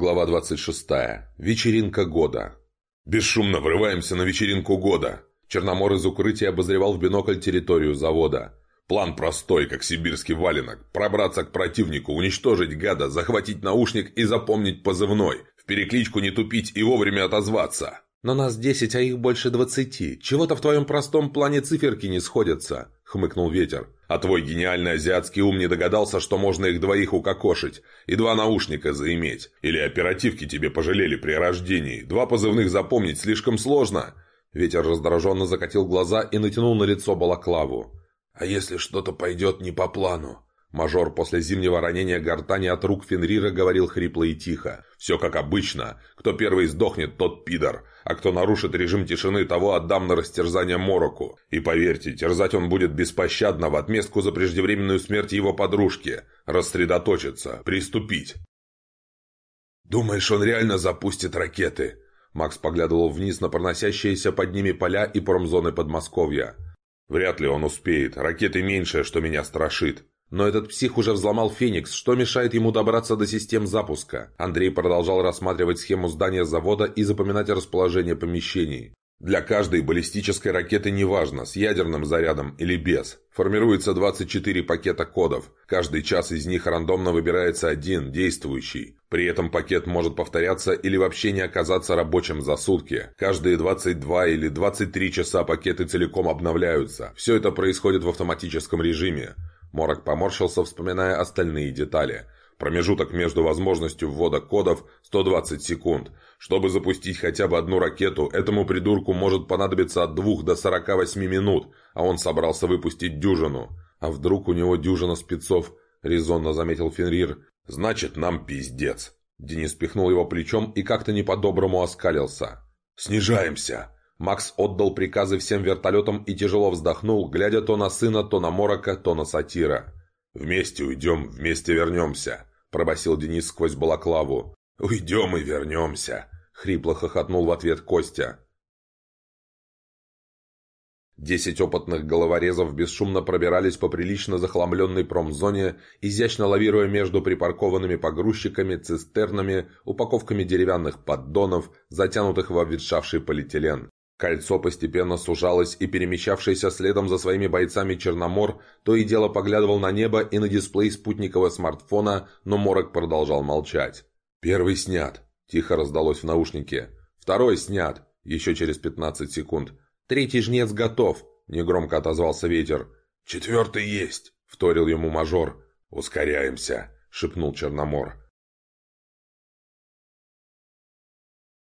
Глава 26. Вечеринка года. Бесшумно врываемся на вечеринку года. Черномор из укрытия обозревал в бинокль территорию завода. План простой, как сибирский валенок. Пробраться к противнику, уничтожить гада, захватить наушник и запомнить позывной. В перекличку не тупить и вовремя отозваться. «Но нас десять, а их больше двадцати. Чего-то в твоем простом плане циферки не сходятся», — хмыкнул ветер. «А твой гениальный азиатский ум не догадался, что можно их двоих укокошить и два наушника заиметь. Или оперативки тебе пожалели при рождении. Два позывных запомнить слишком сложно». Ветер раздраженно закатил глаза и натянул на лицо балаклаву. «А если что-то пойдет не по плану?» Мажор после зимнего ранения гортани от рук Фенрира говорил хрипло и тихо. «Все как обычно. Кто первый сдохнет, тот пидор. А кто нарушит режим тишины, того отдам на растерзание Мороку. И поверьте, терзать он будет беспощадно в отместку за преждевременную смерть его подружки. Рассредоточиться. Приступить». «Думаешь, он реально запустит ракеты?» Макс поглядывал вниз на проносящиеся под ними поля и промзоны Подмосковья. «Вряд ли он успеет. Ракеты меньшее, что меня страшит. Но этот псих уже взломал «Феникс», что мешает ему добраться до систем запуска? Андрей продолжал рассматривать схему здания завода и запоминать расположение помещений. Для каждой баллистической ракеты неважно, с ядерным зарядом или без. Формируется 24 пакета кодов. Каждый час из них рандомно выбирается один, действующий. При этом пакет может повторяться или вообще не оказаться рабочим за сутки. Каждые 22 или 23 часа пакеты целиком обновляются. Все это происходит в автоматическом режиме. Морок поморщился, вспоминая остальные детали. Промежуток между возможностью ввода кодов 120 секунд. Чтобы запустить хотя бы одну ракету, этому придурку может понадобиться от 2 до 48 минут, а он собрался выпустить дюжину. А вдруг у него дюжина спецов, резонно заметил Фенрир. Значит, нам пиздец. Денис пихнул его плечом и как-то не по-доброму оскалился. «Снижаемся!» Макс отдал приказы всем вертолетам и тяжело вздохнул, глядя то на сына, то на Морока, то на Сатира. «Вместе уйдем, вместе вернемся», – пробасил Денис сквозь балаклаву. «Уйдем и вернемся», – хрипло хохотнул в ответ Костя. Десять опытных головорезов бесшумно пробирались по прилично захламленной промзоне, изящно лавируя между припаркованными погрузчиками, цистернами, упаковками деревянных поддонов, затянутых в обветшавший полиэтилен. Кольцо постепенно сужалось, и перемещавшийся следом за своими бойцами Черномор то и дело поглядывал на небо и на дисплей спутникового смартфона, но Морок продолжал молчать. «Первый снят», – тихо раздалось в наушнике. «Второй снят», – еще через 15 секунд. «Третий жнец готов», – негромко отозвался ветер. «Четвертый есть», – вторил ему мажор. «Ускоряемся», – шепнул Черномор.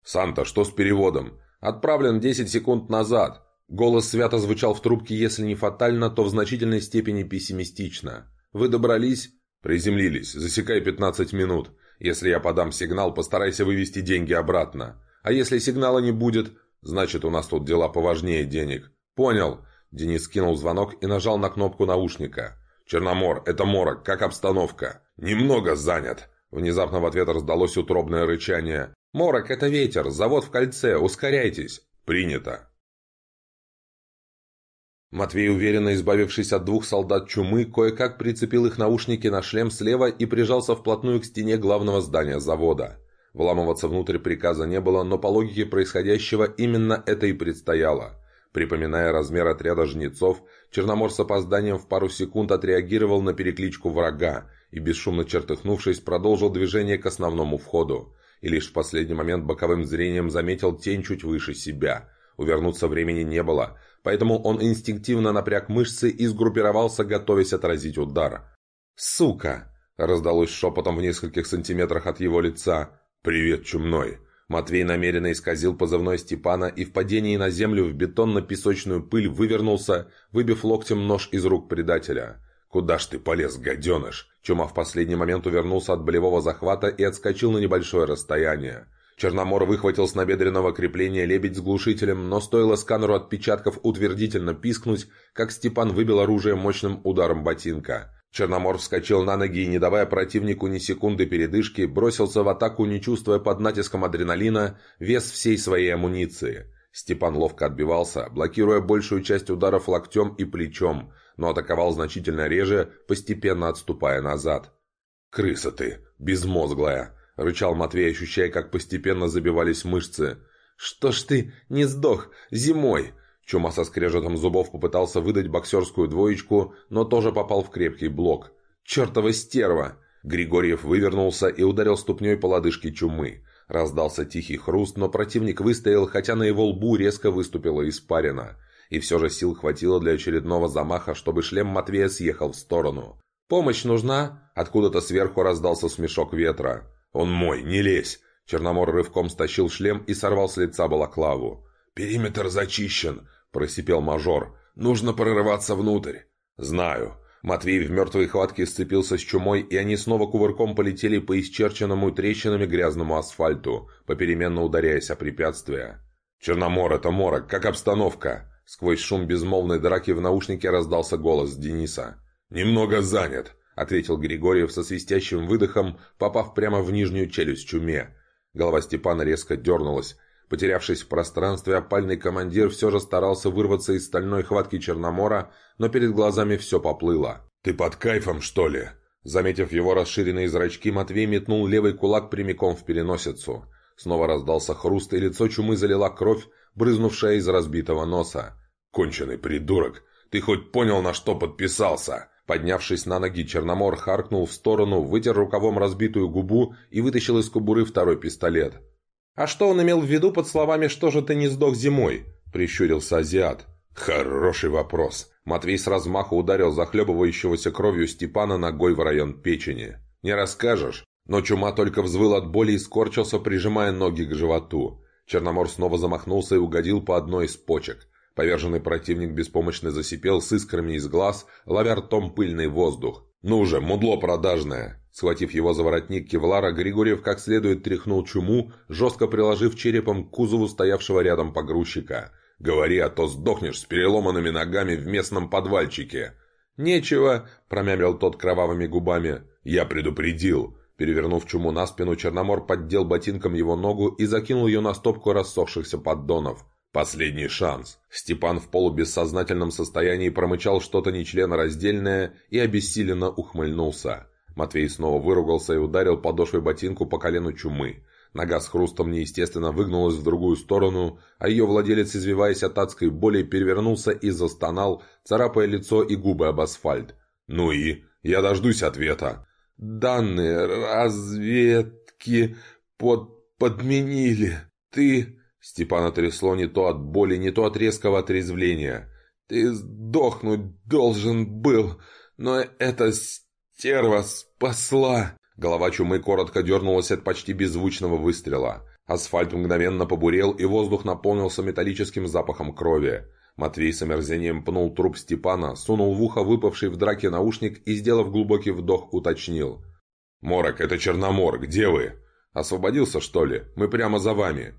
«Санта, что с переводом?» Отправлен 10 секунд назад. Голос свято звучал в трубке, если не фатально, то в значительной степени пессимистично. Вы добрались? Приземлились. Засекай 15 минут. Если я подам сигнал, постарайся вывести деньги обратно. А если сигнала не будет, значит у нас тут дела поважнее денег. Понял. Денис кинул звонок и нажал на кнопку наушника. «Черномор, это Морок, как обстановка?» «Немного занят». Внезапно в ответ раздалось утробное рычание. «Морок, это ветер! Завод в кольце! Ускоряйтесь!» «Принято!» Матвей, уверенно избавившись от двух солдат чумы, кое-как прицепил их наушники на шлем слева и прижался вплотную к стене главного здания завода. Вламываться внутрь приказа не было, но по логике происходящего именно это и предстояло. Припоминая размер отряда жнецов, Черномор с опозданием в пару секунд отреагировал на перекличку врага и, бесшумно чертыхнувшись, продолжил движение к основному входу и лишь в последний момент боковым зрением заметил тень чуть выше себя. Увернуться времени не было, поэтому он инстинктивно напряг мышцы и сгруппировался, готовясь отразить удар. «Сука!» – раздалось шепотом в нескольких сантиметрах от его лица. «Привет, чумной!» Матвей намеренно исказил позывной Степана и в падении на землю в бетонно-песочную пыль вывернулся, выбив локтем нож из рук предателя. «Куда ж ты полез, гаденыш?» Чума в последний момент увернулся от болевого захвата и отскочил на небольшое расстояние. Черномор выхватил с набедренного крепления лебедь с глушителем, но стоило сканеру отпечатков утвердительно пискнуть, как Степан выбил оружие мощным ударом ботинка. Черномор вскочил на ноги и, не давая противнику ни секунды передышки, бросился в атаку, не чувствуя под натиском адреналина вес всей своей амуниции. Степан ловко отбивался, блокируя большую часть ударов локтем и плечом, но атаковал значительно реже, постепенно отступая назад. «Крыса ты! Безмозглая!» – рычал Матвей, ощущая, как постепенно забивались мышцы. «Что ж ты не сдох зимой?» Чума со скрежетом зубов попытался выдать боксерскую двоечку, но тоже попал в крепкий блок. «Чертова стерва!» Григорьев вывернулся и ударил ступней по лодыжке Чумы. Раздался тихий хруст, но противник выстоял, хотя на его лбу резко выступила испарина. И все же сил хватило для очередного замаха, чтобы шлем Матвея съехал в сторону. «Помощь нужна?» Откуда-то сверху раздался смешок ветра. «Он мой, не лезь!» Черномор рывком стащил шлем и сорвал с лица балаклаву. «Периметр зачищен!» – просипел мажор. «Нужно прорываться внутрь!» «Знаю!» Матвей в мертвой хватке сцепился с чумой, и они снова кувырком полетели по исчерченному трещинами грязному асфальту, попеременно ударяясь о препятствия. «Черномор, это морок, как обстановка?» Сквозь шум безмолвной драки в наушнике раздался голос Дениса. «Немного занят», — ответил Григорьев со свистящим выдохом, попав прямо в нижнюю челюсть чуме. Голова Степана резко дернулась. Потерявшись в пространстве, опальный командир все же старался вырваться из стальной хватки Черномора, но перед глазами все поплыло. «Ты под кайфом, что ли?» Заметив его расширенные зрачки, Матвей метнул левый кулак прямиком в переносицу. Снова раздался хруст, и лицо чумы залила кровь, брызнувшая из разбитого носа. «Конченый придурок! Ты хоть понял, на что подписался?» Поднявшись на ноги, Черномор харкнул в сторону, вытер рукавом разбитую губу и вытащил из кобуры второй пистолет. «А что он имел в виду под словами «что же ты не сдох зимой»?» – прищурился азиат. «Хороший вопрос». Матвей с размаху ударил захлебывающегося кровью Степана ногой в район печени. «Не расскажешь?» Но чума только взвыл от боли и скорчился, прижимая ноги к животу. Черномор снова замахнулся и угодил по одной из почек. Поверженный противник беспомощно засипел с искрами из глаз, ловя ртом пыльный воздух. «Ну же, мудло продажное!» Схватив его за воротник кевлара, Григорьев как следует тряхнул чуму, жестко приложив черепом к кузову стоявшего рядом погрузчика. «Говори, а то сдохнешь с переломанными ногами в местном подвальчике!» «Нечего!» – промямлил тот кровавыми губами. «Я предупредил!» Перевернув чуму на спину, Черномор поддел ботинком его ногу и закинул ее на стопку рассохшихся поддонов. Последний шанс. Степан в полубессознательном состоянии промычал что-то нечленораздельное и обессиленно ухмыльнулся. Матвей снова выругался и ударил подошвой ботинку по колену чумы. Нога с хрустом неестественно выгнулась в другую сторону, а ее владелец, извиваясь от адской боли, перевернулся и застонал, царапая лицо и губы об асфальт. «Ну и? Я дождусь ответа!» «Данные разведки под... подменили. Ты...» Степана трясло не то от боли, не то от резкого отрезвления. «Ты сдохнуть должен был, но эта стерва спасла!» Голова чумы коротко дернулась от почти беззвучного выстрела. Асфальт мгновенно побурел, и воздух наполнился металлическим запахом крови. Матвей с омерзением пнул труп Степана, сунул в ухо выпавший в драке наушник и, сделав глубокий вдох, уточнил. «Морок, это Черномор, где вы?» «Освободился, что ли? Мы прямо за вами».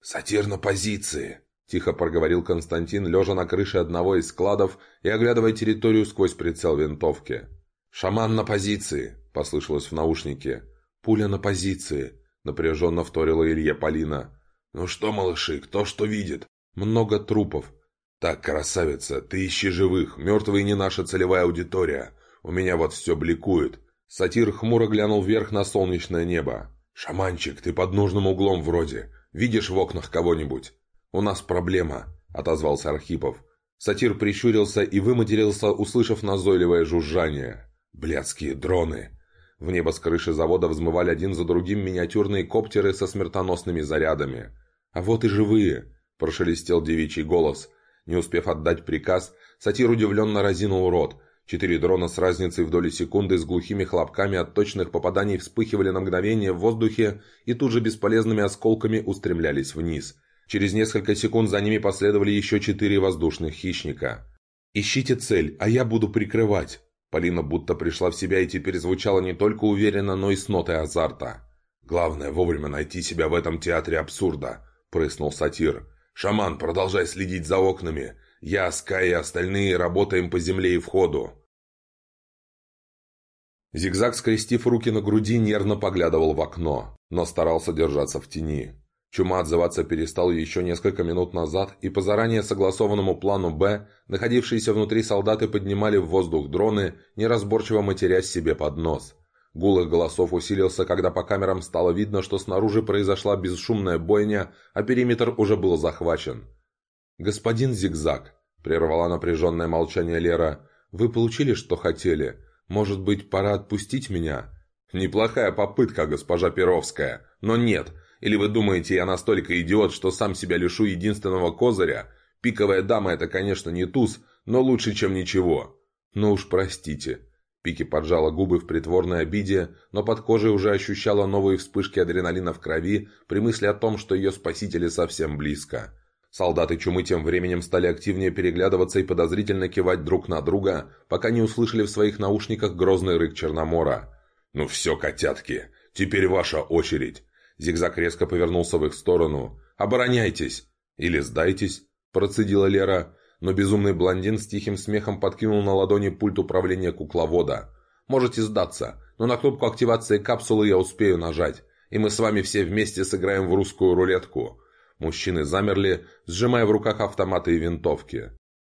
«Сатир на позиции!» – тихо проговорил Константин, лежа на крыше одного из складов и оглядывая территорию сквозь прицел винтовки. «Шаман на позиции!» – послышалось в наушнике. «Пуля на позиции!» – напряженно вторила Илья Полина. «Ну что, малыши, кто что видит?» «Много трупов». «Так, красавица, ты ищи живых, мертвые не наша целевая аудитория. У меня вот все бликует». Сатир хмуро глянул вверх на солнечное небо. «Шаманчик, ты под нужным углом вроде. Видишь в окнах кого-нибудь?» «У нас проблема», — отозвался Архипов. Сатир прищурился и выматерился, услышав назойливое жужжание. «Блядские дроны!» В небо с крыши завода взмывали один за другим миниатюрные коптеры со смертоносными зарядами. «А вот и живые!» – прошелестел девичий голос. Не успев отдать приказ, сатир удивленно разинул рот. Четыре дрона с разницей в доли секунды с глухими хлопками от точных попаданий вспыхивали на мгновение в воздухе и тут же бесполезными осколками устремлялись вниз. Через несколько секунд за ними последовали еще четыре воздушных хищника. «Ищите цель, а я буду прикрывать!» Полина будто пришла в себя и теперь звучала не только уверенно, но и с нотой азарта. «Главное вовремя найти себя в этом театре абсурда», – прыснул сатир. «Шаман, продолжай следить за окнами. Я, Скай и остальные работаем по земле и входу». Зигзаг, скрестив руки на груди, нервно поглядывал в окно, но старался держаться в тени. Чума отзываться перестал еще несколько минут назад, и по заранее согласованному плану «Б» находившиеся внутри солдаты поднимали в воздух дроны, неразборчиво матерясь себе под нос. Гул их голосов усилился, когда по камерам стало видно, что снаружи произошла бесшумная бойня, а периметр уже был захвачен. «Господин Зигзаг», — прервала напряженное молчание Лера, — «вы получили, что хотели? Может быть, пора отпустить меня?» «Неплохая попытка, госпожа Перовская, но нет. Или вы думаете, я настолько идиот, что сам себя лишу единственного козыря? Пиковая дама — это, конечно, не туз, но лучше, чем ничего». «Ну уж простите», Пики поджала губы в притворной обиде, но под кожей уже ощущала новые вспышки адреналина в крови при мысли о том, что ее спасители совсем близко. Солдаты чумы тем временем стали активнее переглядываться и подозрительно кивать друг на друга, пока не услышали в своих наушниках грозный рык Черномора. «Ну все, котятки, теперь ваша очередь!» Зигзаг резко повернулся в их сторону. «Обороняйтесь!» «Или сдайтесь!» – процедила Лера но безумный блондин с тихим смехом подкинул на ладони пульт управления кукловода. «Можете сдаться, но на кнопку активации капсулы я успею нажать, и мы с вами все вместе сыграем в русскую рулетку». Мужчины замерли, сжимая в руках автоматы и винтовки.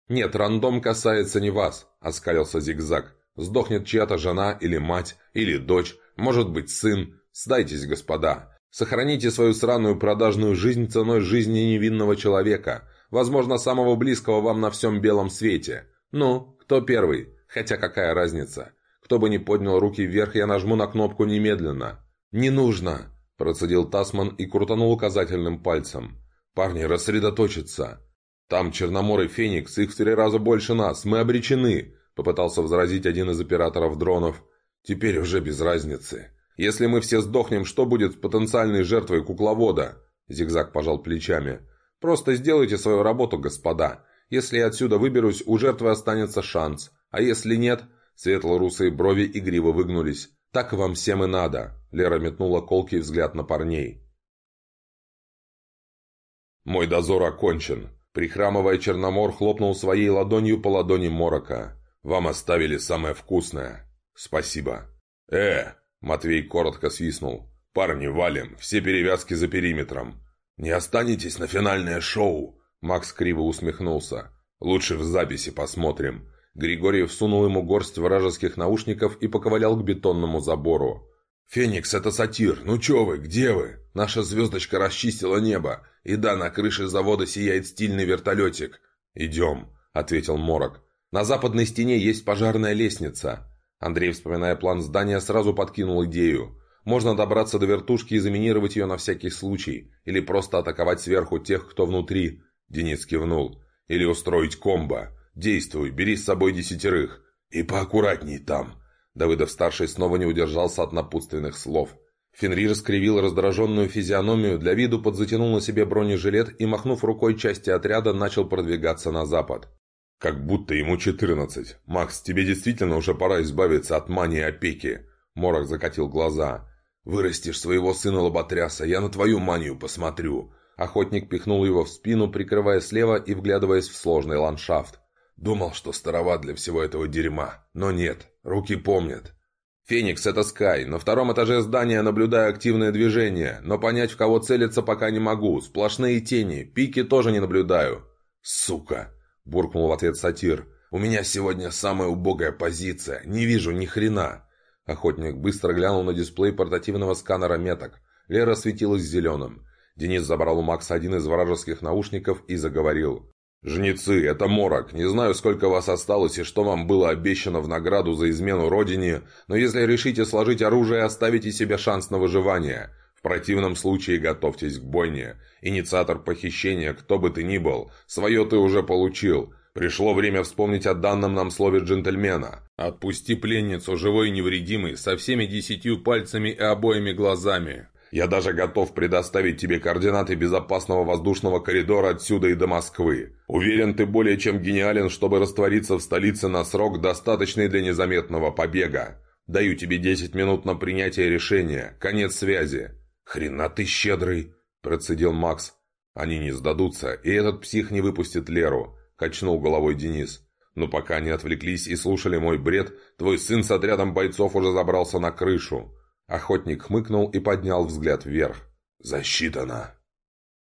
«Нет, рандом касается не вас», — оскалился Зигзаг. «Сдохнет чья-то жена или мать, или дочь, может быть сын. Сдайтесь, господа. Сохраните свою сраную продажную жизнь ценой жизни невинного человека возможно, самого близкого вам на всем белом свете. Ну, кто первый? Хотя какая разница? Кто бы ни поднял руки вверх, я нажму на кнопку немедленно. «Не нужно!» – процедил Тасман и крутанул указательным пальцем. «Парни, рассредоточиться!» «Там Черномор и Феникс, их в три раза больше нас, мы обречены!» – попытался возразить один из операторов дронов. «Теперь уже без разницы. Если мы все сдохнем, что будет с потенциальной жертвой кукловода?» Зигзаг пожал плечами. Просто сделайте свою работу, господа. Если я отсюда выберусь, у жертвы останется шанс. А если нет...» Светло-русые брови игриво выгнулись. «Так вам всем и надо!» Лера метнула колкий взгляд на парней. «Мой дозор окончен!» Прихрамывая, Черномор хлопнул своей ладонью по ладони Морока. «Вам оставили самое вкусное!» «Спасибо!» «Э!» Матвей коротко свистнул. «Парни, валим! Все перевязки за периметром!» «Не останетесь на финальное шоу?» Макс криво усмехнулся. «Лучше в записи посмотрим». Григорий всунул ему горсть вражеских наушников и поковылял к бетонному забору. «Феникс, это сатир! Ну чё вы, где вы? Наша звездочка расчистила небо. И да, на крыше завода сияет стильный вертолетик. Идем», — ответил Морок. «На западной стене есть пожарная лестница». Андрей, вспоминая план здания, сразу подкинул идею. Можно добраться до вертушки и заминировать ее на всякий случай. Или просто атаковать сверху тех, кто внутри. Денис кивнул. Или устроить комбо. Действуй, бери с собой десятерых. И поаккуратней там. Давыдов-старший снова не удержался от напутственных слов. Фенрир скривил раздраженную физиономию, для виду подзатянул на себе бронежилет и, махнув рукой части отряда, начал продвигаться на запад. «Как будто ему четырнадцать. Макс, тебе действительно уже пора избавиться от мании опеки». Морок закатил глаза. «Вырастешь своего сына лоботряса, я на твою манию посмотрю». Охотник пихнул его в спину, прикрывая слева и вглядываясь в сложный ландшафт. «Думал, что староват для всего этого дерьма, но нет, руки помнят». «Феникс, это Скай. На втором этаже здания наблюдаю активное движение, но понять, в кого целиться, пока не могу. Сплошные тени, пики тоже не наблюдаю». «Сука!» – буркнул в ответ сатир. «У меня сегодня самая убогая позиция, не вижу ни хрена». Охотник быстро глянул на дисплей портативного сканера меток. Лера светилась зеленым. Денис забрал у Макса один из вражеских наушников и заговорил. «Жнецы, это морок. Не знаю, сколько вас осталось и что вам было обещано в награду за измену родине, но если решите сложить оружие, оставите себе шанс на выживание. В противном случае готовьтесь к бойне. Инициатор похищения, кто бы ты ни был, свое ты уже получил. Пришло время вспомнить о данном нам слове джентльмена. Отпусти пленницу, живой и невредимой, со всеми десятью пальцами и обоими глазами. Я даже готов предоставить тебе координаты безопасного воздушного коридора отсюда и до Москвы. Уверен, ты более чем гениален, чтобы раствориться в столице на срок, достаточный для незаметного побега. Даю тебе 10 минут на принятие решения. Конец связи. Хрена ты щедрый, процедил Макс. Они не сдадутся, и этот псих не выпустит Леру. Качнул головой Денис. Но пока они отвлеклись и слушали мой бред, твой сын с отрядом бойцов уже забрался на крышу. Охотник хмыкнул и поднял взгляд вверх. «Засчитано!»